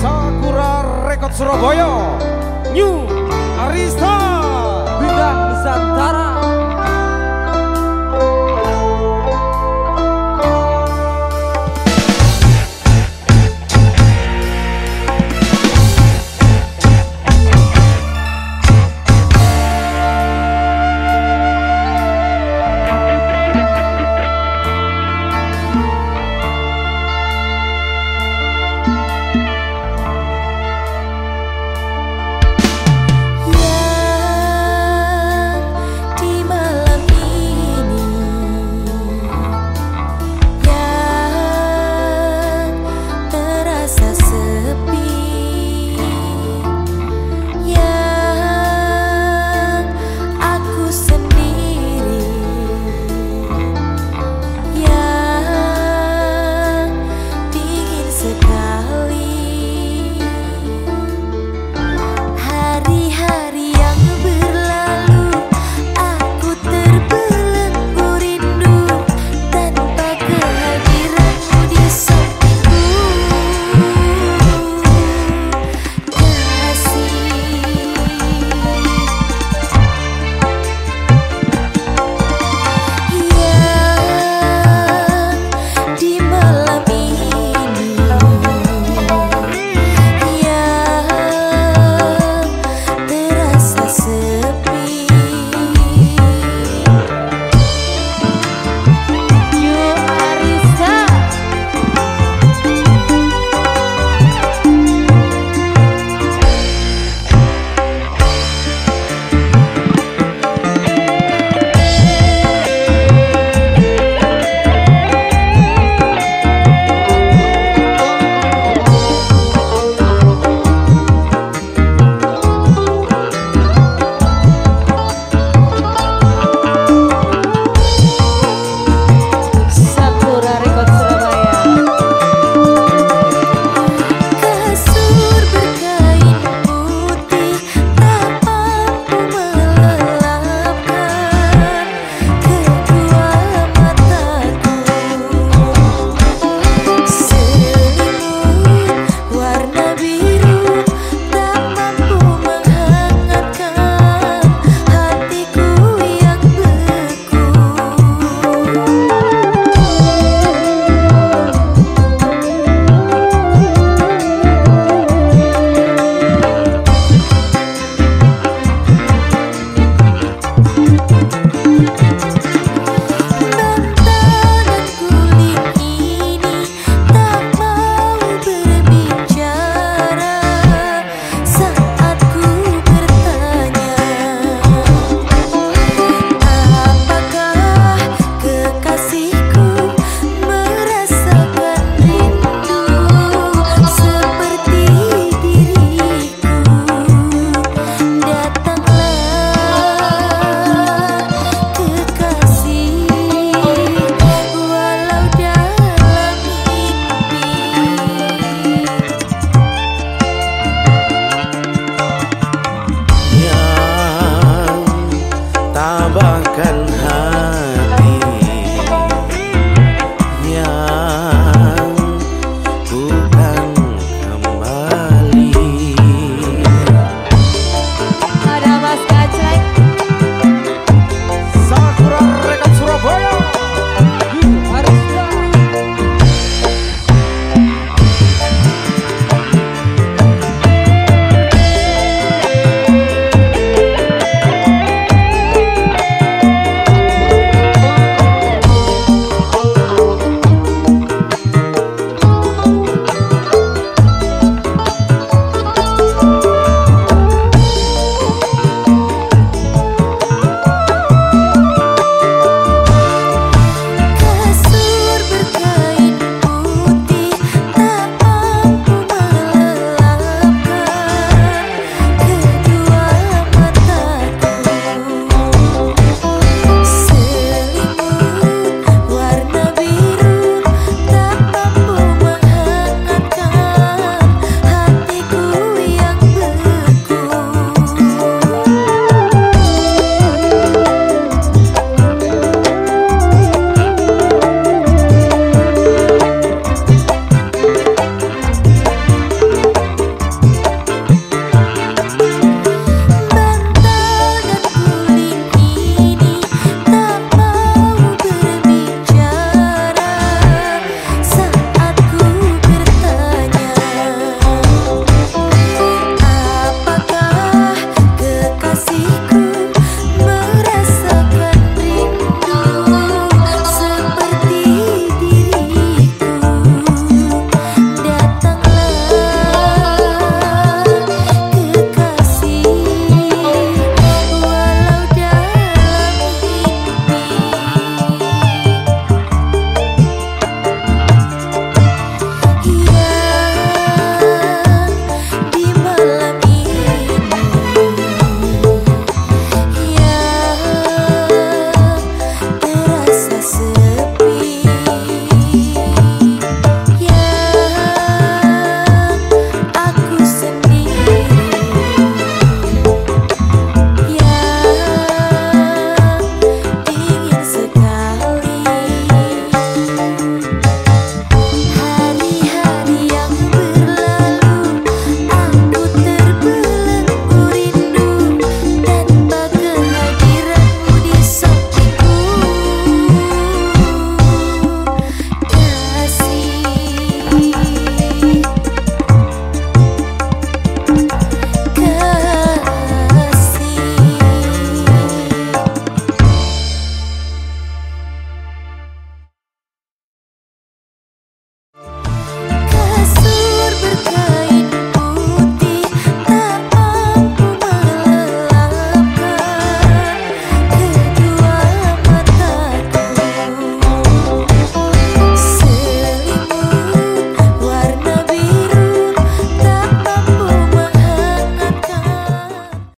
Sakura Record Surabaya New Arista.